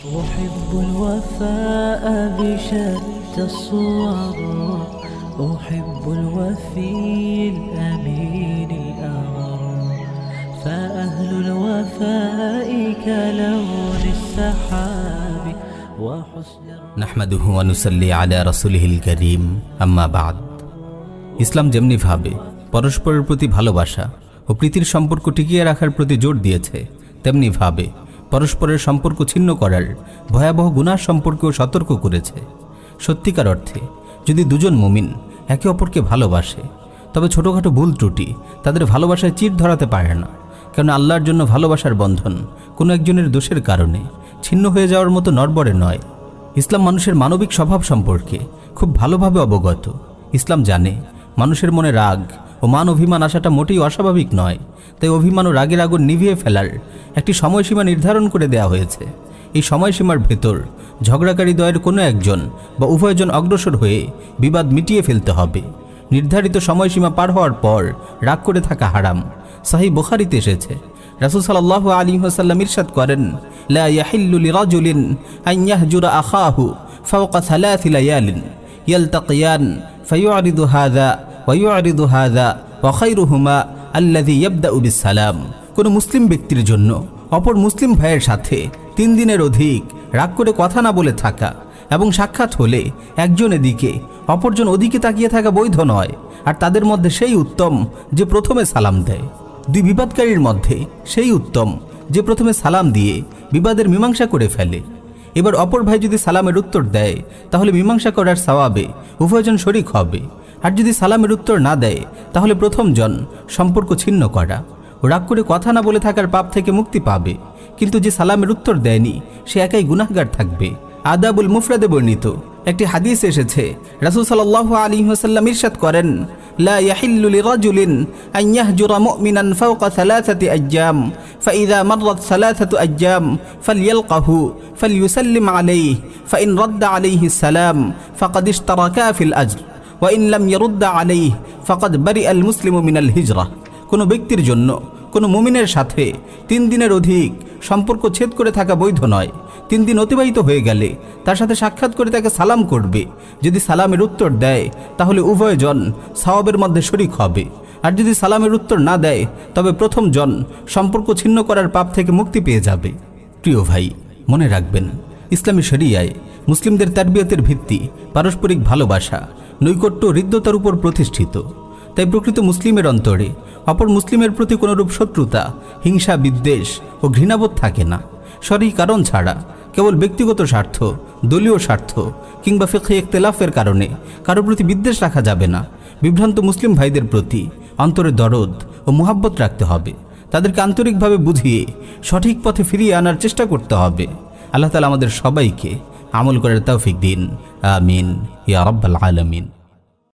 أحب الوفاء بشتى الصور أحب الوفي الأمين الأغر فأهل الوفاء كلون السحاب وحسن নাহমাদুহু অনুসল্লি আলা রসুলহিল করিম আম্মা বাদ ইসলাম যেমনিভাবে পরস্পরের প্রতি ভালোবাসা ও প্রীতির সম্পর্ক টিকিয়ে রাখার প্রতি জোর দিয়েছে তেমনিভাবে পরস্পরের সম্পর্ক ছিন্ন করার ভয়াবহ গুনার সম্পর্কেও সতর্ক করেছে। সত্যিকার অর্থে, যদি দুজন মুমিন একে অপরকে ভালোবাসে, তবে ছোটোখাটো ভুল ত্রুটি তাদের ভালোবাসায় চির ধরাতে পারে না। কেন আল্লাহর জন্য ভালোবাসার বন্ধন কোনো একজনের দোষের কারণে ছিন্ন হয়ে যাওয়ার মতো নড়বড়ে নয়। ইসলাম মানুষের মানবিক স্বভাব সম্পর্কে খুব ভালোভাবে অবগত। ইসলাম জানে, মানুষের মনে রাগ ও মান অভিমান আসাটা মোটেই অস্বাভাবিক নয়। তাই অভিমান ও রাগের আগুন নিভিয়ে ফেলার একটি সময়সীমা নির্ধারণ করে দেওয়া হয়েছে। এই সময়সীমার ভেতর ঝগড়াকারী দয়ের কোনো একজন বা উভয়জন অগ্রসর হয়ে বিবাদ মিটিয়ে ফেলতে হবে। নির্ধারিত সময়সীমা পার হওয়ার পর রাগ করে থাকা হারাম। সাহি বোখারিতে এসেছে। রাসূল সাল্লাল্লাহু আলাইহি ওয়াসাল্লাম ইরশাদ করেন, লা ইয়াহিল্লু লিরাজুলিন আন ইয়াহজুরা আখাহু ফাওকা লায়ালিন, ইয়ালতাকিয়ান ফায়ুরিদু হাযা ওয়া ইউরিদু হাযা ওয়া খায়রুহুমা আল্লাযী ইয়াবদাউ বিসসালাম কোন মুসলিম ব্যক্তির জন্য অপর মুসলিম ভাইয়ের সাথে তিন দিনের অধিক রাগ করে কথা না বলে থাকা এবং সাক্ষাৎ হলে একজন এদিকে, অপরজন ওদিকে তাকিয়ে থাকা বৈধ নয়, আর তাদের মধ্যে সেই উত্তম যে প্রথমে সালাম দেয়। দুই বিবাদকারীর মধ্যে সেই উত্তম যে প্রথমে সালাম দিয়ে বিবাদের মীমাংসা করে ফেলে। এবার অপর ভাই যদি সালামের উত্তর দেয়, তাহলে মীমাংসা করার সওয়াবে উভয়জন শরিক হবে। আর যদি সালামের উত্তর না দেয় তাহলে প্রথম জন সম্পর্ক ছিন্ন করা ও রাগ করে কথা না বলে থাকার পাপ থেকে মুক্তি পাবে কিন্তু যে সালামের উত্তর দেয়নি সে একাই গুনাহগার থাকবে আদাবুল মুফরাদে বর্ণিত একটি হাদিস এসেছে রাসূল সাল্লাল্লাহু আলাইহি ওয়াসাল্লাম ইরশাদ করেন لا يحل لرجل أن يهجر مؤمنا فوق ثلاثة أيام فإذا مرت ثلاثة أيام فليلقه فليسلم عليه فإن رد عليه السلام فقد اشتركا في الأجر ওয়া ইনলাম ইয়ারুদ্দা আলাই ফকাত বারি আল মুসলিম মিনাল হিজরা। কোনো ব্যক্তির জন্য, কোনো মুমিনের সাথে তিন দিনের অধিক সম্পর্ক ছেদ করে থাকা বৈধ নয়। তিন দিন অতিবাহিত হয়ে গেলে তার সাথে সাক্ষাৎ করে তাকে সালাম করবে। যদি সালামের উত্তর দেয়, তাহলে উভয়জন সাওয়াবের মধ্যে শরিক হবে। আর যদি সালামের উত্তর না দেয়, তবে প্রথম জন সম্পর্ক ছিন্ন করার পাপ থেকে মুক্তি পেয়ে যাবে। প্রিয় ভাই, মনে রাখবেন, ইসলামী শরিয়ায় মুসলিমদের তারবিয়তের ভিত্তি পারস্পরিক ভালোবাসা নৈকট্য হৃদ্যতার উপর প্রতিষ্ঠিত। তাই প্রকৃত মুসলিমের অন্তরে, অপর মুসলিমের প্রতি কোনোরূপ শত্রুতা, হিংসা, বিদ্বেষ ও ঘৃণাবোধ থাকে না। সরি কারণ ছাড়া কেবল ব্যক্তিগত স্বার্থ, দলীয় স্বার্থ কিংবা ফেখে ইখতলাফের কারণে কারও প্রতি বিদ্বেষ রাখা যাবে না। বিভ্রান্ত মুসলিম ভাইদের প্রতি অন্তরে দরদ ও মোহাব্বত রাখতে হবে। তাদেরকে আন্তরিকভাবে বুঝিয়ে সঠিক পথে ফিরিয়ে আনার চেষ্টা করতে হবে। আল্লাহ তালা আমাদের সবাইকে আমল করার তৌফিক দিন। আমিন। يا رب العالمين.